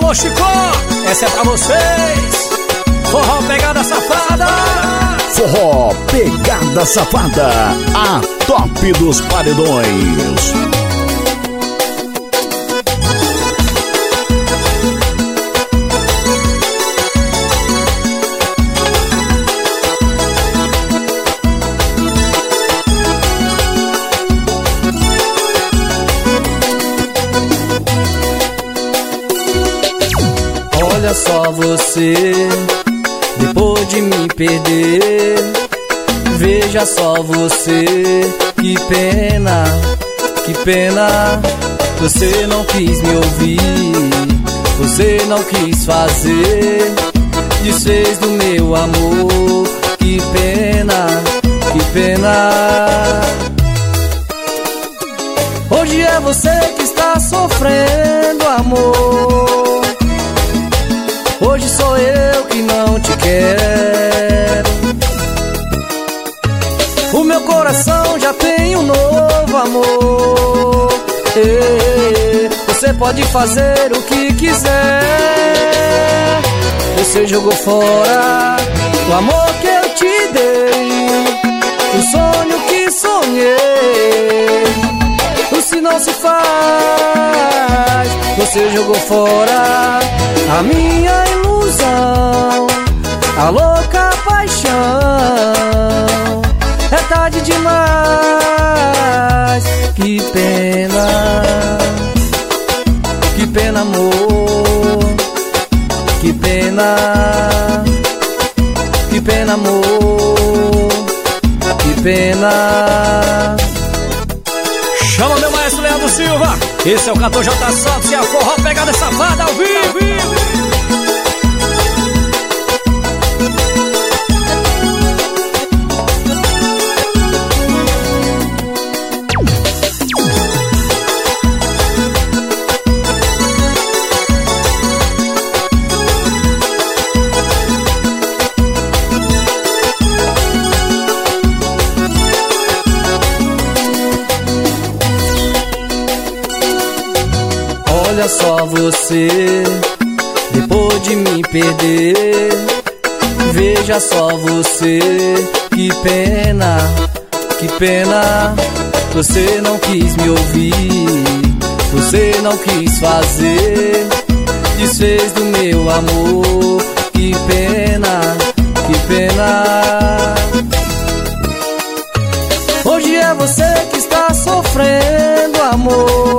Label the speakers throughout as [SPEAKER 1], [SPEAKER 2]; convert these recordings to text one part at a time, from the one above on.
[SPEAKER 1] Alô, essa é pra vocês. Forró Pegada Safada.
[SPEAKER 2] Forró Pegada Safada, a top dos paredões.
[SPEAKER 3] Olha só você, depois de me perder. Veja só você, que pena, que pena. Você não quis me ouvir, você não quis fazer. Desfez do meu amor, que pena, que pena. Hoje é você que está sofrendo, eu que não te quero. O meu coração já tem um novo amor. Você pode fazer o que quiser. Você jogou fora o amor que eu te dei, o sonho que sonhei. O se não se faz, você jogou fora a minha a louca paixão. É tarde demais, que pena, que pena, amor, que pena, que pena, amor, que pena.
[SPEAKER 1] Chama meu maestro Leandro Silva. Esse é o cantor J Santos e a Forró Pegada Safada ao vivo.
[SPEAKER 3] Olha só você, depois de me perder. Veja só você, que pena, que pena. Você não quis me ouvir, você não quis fazer. Desfez do meu amor, que pena, que pena. Hoje é você que está sofrendo, amor.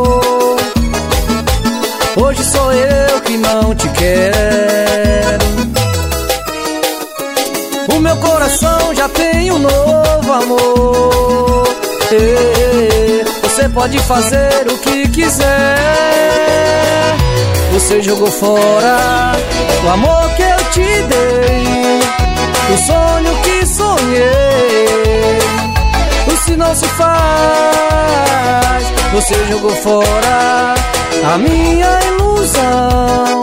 [SPEAKER 3] Meu coração já tem um novo amor. Você pode fazer o que quiser. Você jogou fora o amor que eu te dei, o sonho que sonhei. O se não se faz, você jogou fora a minha ilusão,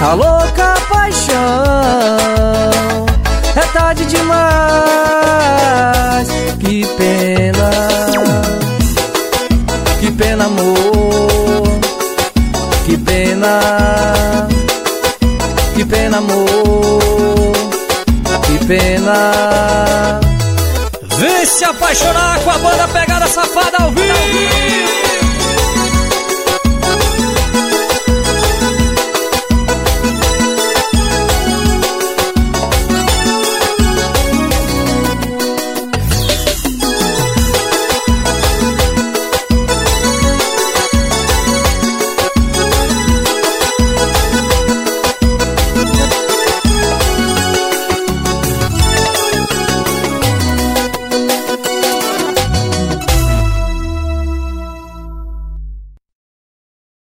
[SPEAKER 3] a louca paixão. Tarde demais, que pena, que pena, amor, que pena, que pena, amor, que pena.
[SPEAKER 1] Vem se apaixonar com a banda Safada.